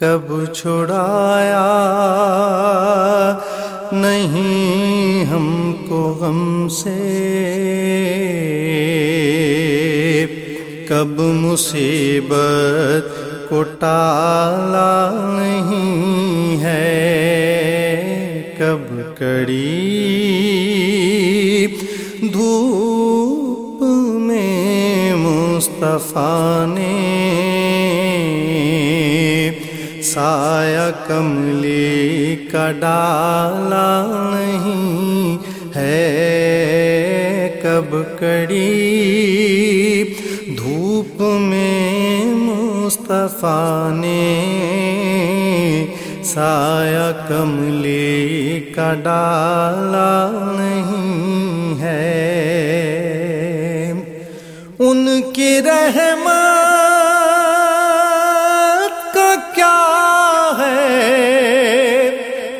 کب چھڑایا نہیں ہم کو غم سے۔ کب مصیبت کو ٹالا نہیں ہے۔ کب کڑی دھوپ میں مصطفیٰ نے سایہ کملی کا ڈالا نہیں ہے کب کڑی دھوپ میں مصطفیٰ نے سایہ کملی کا ڈالا نہیں ہے ان کی رحمت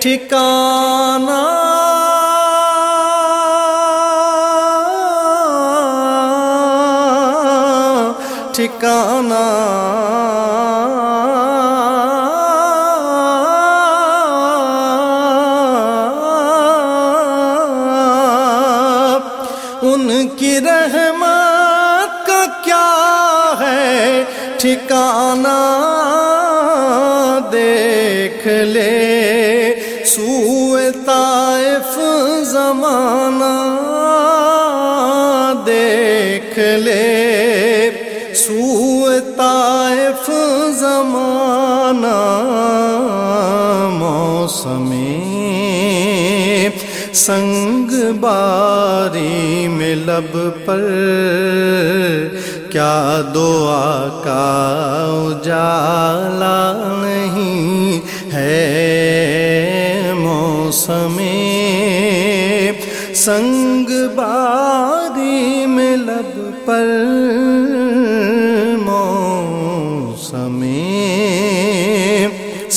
ٹھکانہ ٹھکانہ ان کی رحمت کا کیا ہے ٹھکانہ دیکھ لے طائف زمانہ موسمی سنگ باری میں لب پر کیا دعا کا اجالا نہیں ہے موسم سنگ باری میں لب پر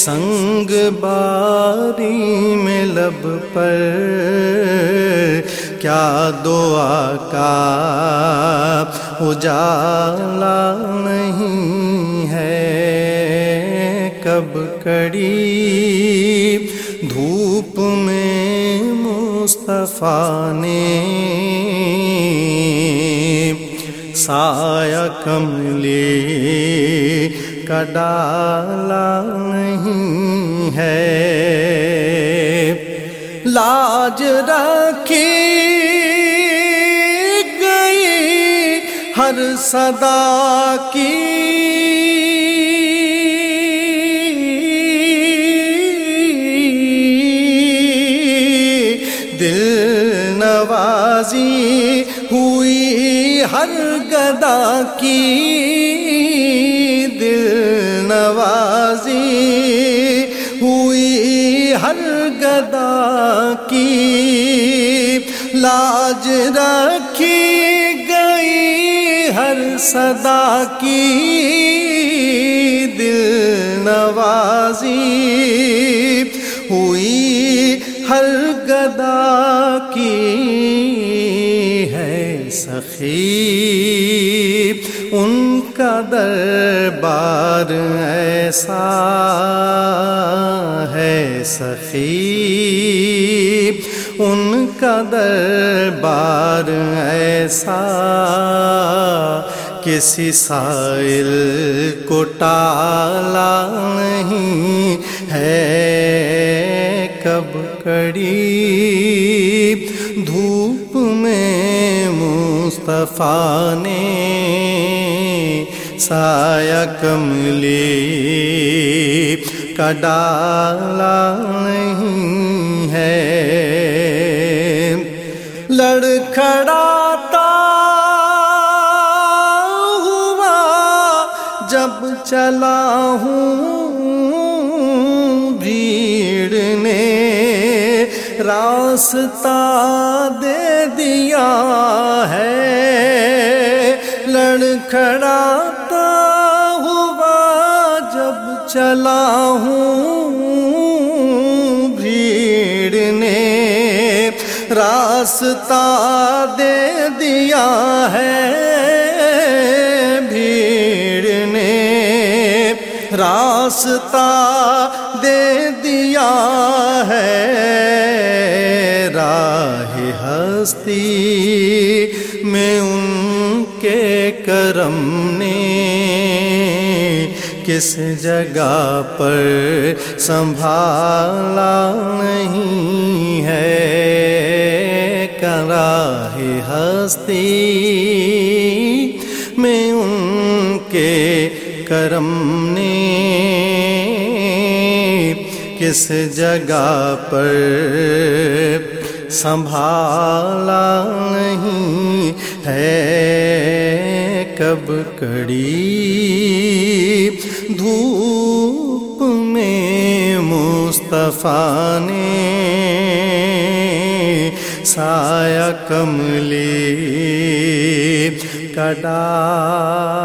سنگ باری میں لب پر کیا دعا کا اجالا نہیں ہے؟ کب کڑی دھوپ میں مصطفیٰ نے سایہ کملی کا ڈالا نہیں ہے۔ لاج رکھی گئی ہر صدا کی۔ دل نوازی ہوئی ہر گدا کی۔ نوازی ہوئی ہر گدا کی لاج رکھی گئی ہر صدا کی دل نوازی ہوئی ہر گدا کی سخی ان کا دربار ایسا ہے سخی ان کا دربار ایسا کسی سائل کو ٹالا نہیں ہے کب کڑی مصطفیٰ نے سایہ کملی کا ڈالا نہیں ہے۔ لڑکھڑاتا ہوا جب چلا ہوں راستہ دے دیا ہے۔ لڑکھڑاتا ہوا جب چلا ہوں بھیڑ نے۔ راستہ دے دیا ہے بھیڑ نے۔ راستہ دے دیا ہے۔ راہ ہستی میں ان کے کرم نے کس جگہ پر سنبھالا نہیں ہے۔ کراہ ہستی میں ان کے کرم کس جگہ پر سنبھالا نہیں ہے کب کڑی دھوپ میں مصطفیٰ نے سایہ کملی کا ڈالا